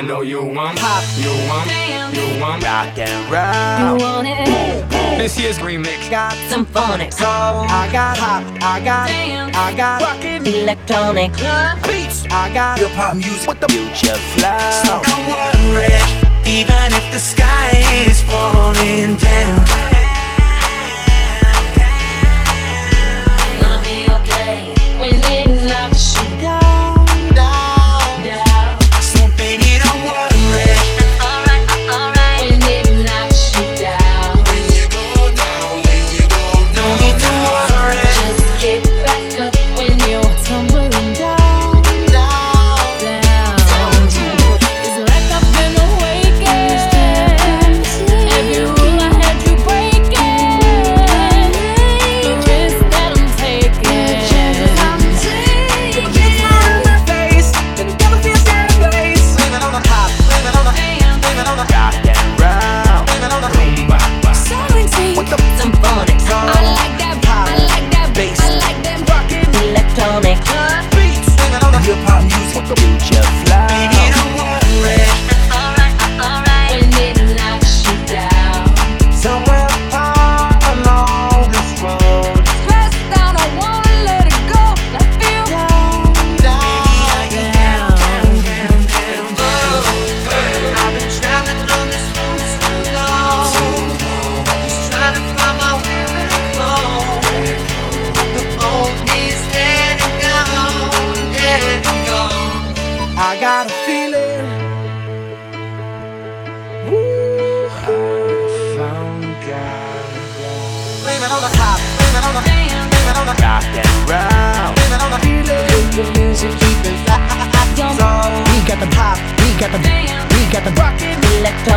I know you want pop, you want, you want rock and roll. You want it. Boom, boom. This year's remix got some phonics. So I got pop, I got, Damn. I got rockin' electronic beats. I got your pop music with the future flow. So don't worry, even if the sky is falling down.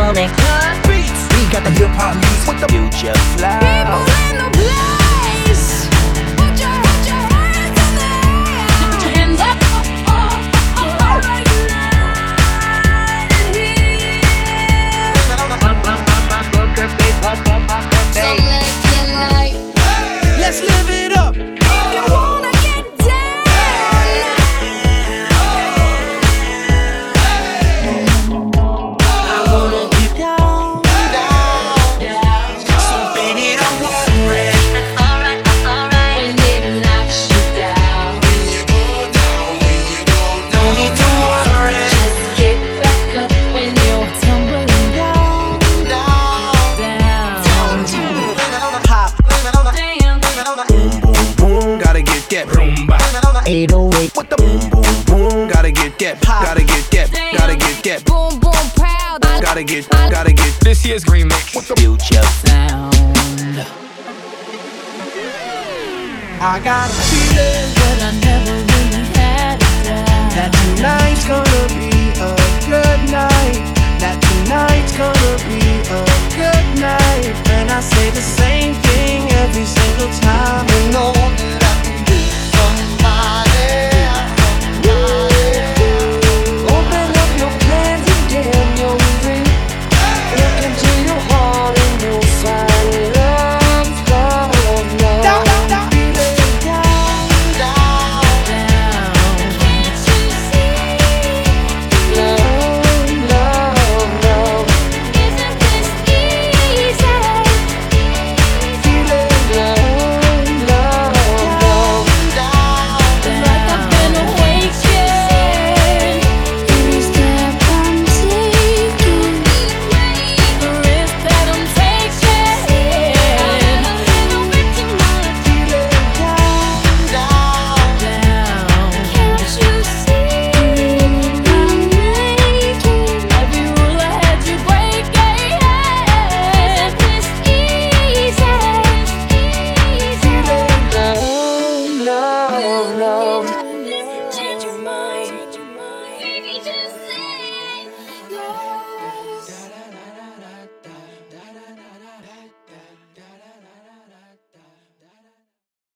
We got the hip hop music with the future fly. that rumba. 808 with the boom boom boom. Gotta get that, gotta get that, gotta get that. Boom boom proud. Gotta get, gotta get this year's remix. With the future sound. I got a feeling that I never.